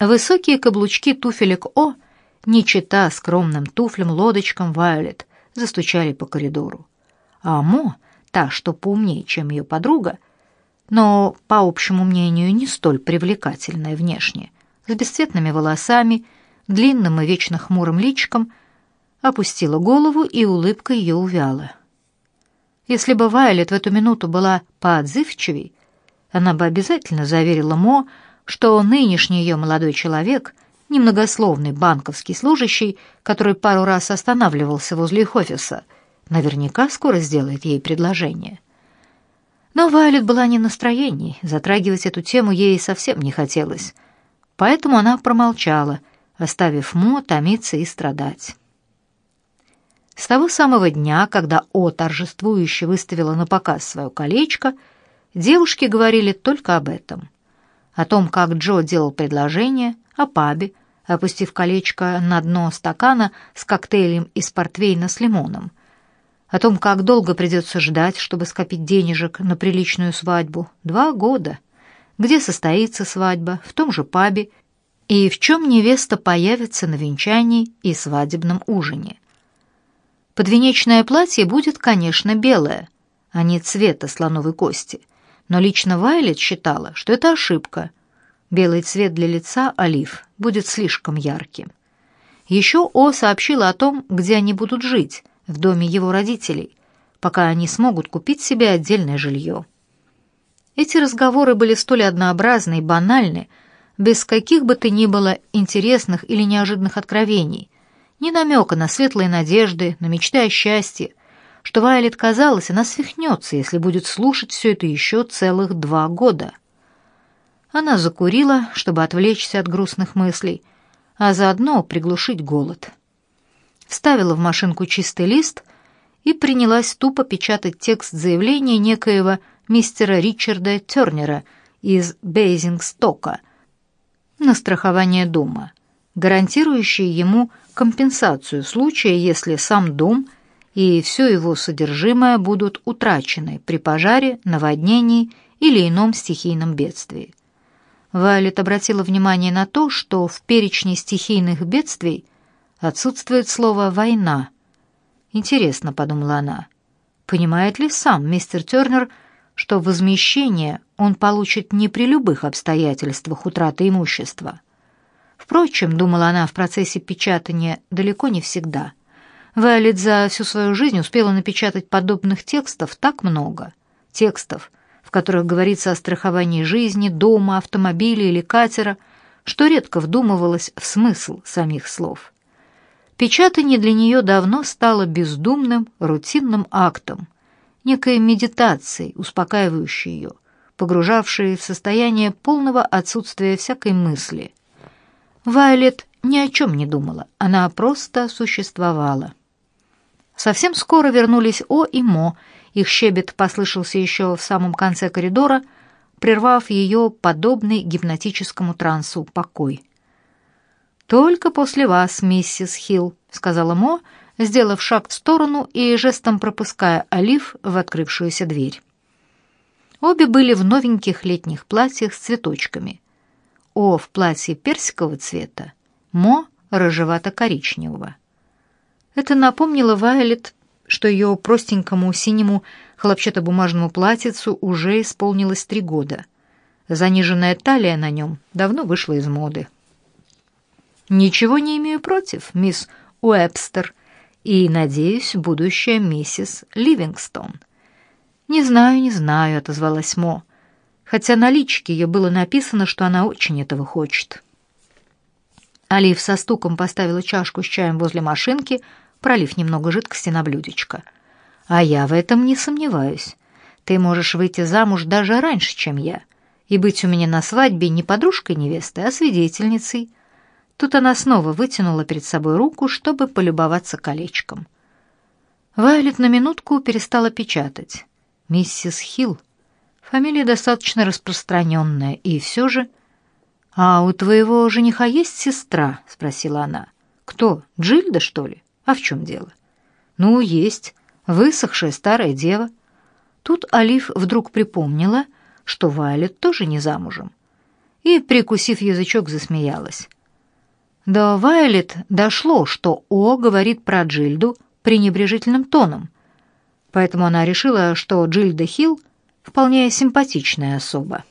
Высокие каблучки туфелек О, не чита скромным туфлям-лодочкам Вайолет, застучали по коридору. А Мо, та, что поумнее, чем ее подруга, но, по общему мнению, не столь привлекательная внешне, с бесцветными волосами, длинным и вечно хмурым личиком, опустила голову, и улыбка ее увяла. Если бы Вайлет в эту минуту была поотзывчивей, она бы обязательно заверила Мо, что нынешний ее молодой человек, немногословный банковский служащий, который пару раз останавливался возле их офиса, наверняка скоро сделает ей предложение. Но Вайлет была не в настроении, затрагивать эту тему ей совсем не хотелось, поэтому она промолчала, оставив Мо томиться и страдать. С того самого дня, когда О торжествующе выставила на показ свое колечко, девушки говорили только об этом — о том, как Джо делал предложение, о пабе, опустив колечко на дно стакана с коктейлем из портвейна с лимоном, о том, как долго придется ждать, чтобы скопить денежек на приличную свадьбу. Два года. Где состоится свадьба, в том же пабе, и в чем невеста появится на венчании и свадебном ужине. Подвенечное платье будет, конечно, белое, а не цвета слоновой кости но лично Вайлет считала, что это ошибка. Белый цвет для лица олив будет слишком ярким. Еще О сообщила о том, где они будут жить, в доме его родителей, пока они смогут купить себе отдельное жилье. Эти разговоры были столь однообразны и банальны, без каких бы то ни было интересных или неожиданных откровений, ни намека на светлые надежды, на мечты о счастье, что Вайлет казалось, она свихнется, если будет слушать все это еще целых два года. Она закурила, чтобы отвлечься от грустных мыслей, а заодно приглушить голод. Вставила в машинку чистый лист и принялась тупо печатать текст заявления некоего мистера Ричарда Тернера из Бейзингстока на страхование дома, гарантирующее ему компенсацию в случае, если сам дом – и все его содержимое будут утрачены при пожаре, наводнении или ином стихийном бедствии. Вайлет обратила внимание на то, что в перечне стихийных бедствий отсутствует слово «война». «Интересно», — подумала она, — «понимает ли сам мистер Тернер, что возмещение он получит не при любых обстоятельствах утраты имущества?» Впрочем, думала она в процессе печатания, далеко не всегда — Вайлет за всю свою жизнь успела напечатать подобных текстов так много. Текстов, в которых говорится о страховании жизни, дома, автомобиля или катера, что редко вдумывалась в смысл самих слов. Печатание для нее давно стало бездумным, рутинным актом, некой медитацией, успокаивающей ее, погружавшей в состояние полного отсутствия всякой мысли. Вайлет ни о чем не думала, она просто существовала. Совсем скоро вернулись О и Мо. Их щебет послышался еще в самом конце коридора, прервав ее подобный гипнотическому трансу покой. «Только после вас, миссис Хилл», — сказала Мо, сделав шаг в сторону и жестом пропуская Олив в открывшуюся дверь. Обе были в новеньких летних платьях с цветочками. О в платье персикового цвета, Мо — рыжевато-коричневого. Это напомнило Вайлет, что ее простенькому синему хлопчатобумажному платьицу уже исполнилось три года. Заниженная талия на нем давно вышла из моды. «Ничего не имею против, мисс Уэбстер, и, надеюсь, будущая миссис Ливингстон». «Не знаю, не знаю», — отозвалась Мо, хотя на личике ее было написано, что она очень этого хочет. Алив со стуком поставила чашку с чаем возле машинки, пролив немного жидкости на блюдечко. «А я в этом не сомневаюсь. Ты можешь выйти замуж даже раньше, чем я, и быть у меня на свадьбе не подружкой невесты, а свидетельницей». Тут она снова вытянула перед собой руку, чтобы полюбоваться колечком. Вайлет на минутку перестала печатать. «Миссис Хилл. Фамилия достаточно распространенная, и все же...» «А у твоего жениха есть сестра?» — спросила она. «Кто, Джильда, что ли?» А в чем дело? Ну, есть. Высохшая старая дева. Тут Алиф вдруг припомнила, что Вайлет тоже не замужем. и, прикусив язычок, засмеялась. До Вайлет дошло, что О говорит про Джильду пренебрежительным тоном, поэтому она решила, что Джильда Хилл вполне симпатичная особа.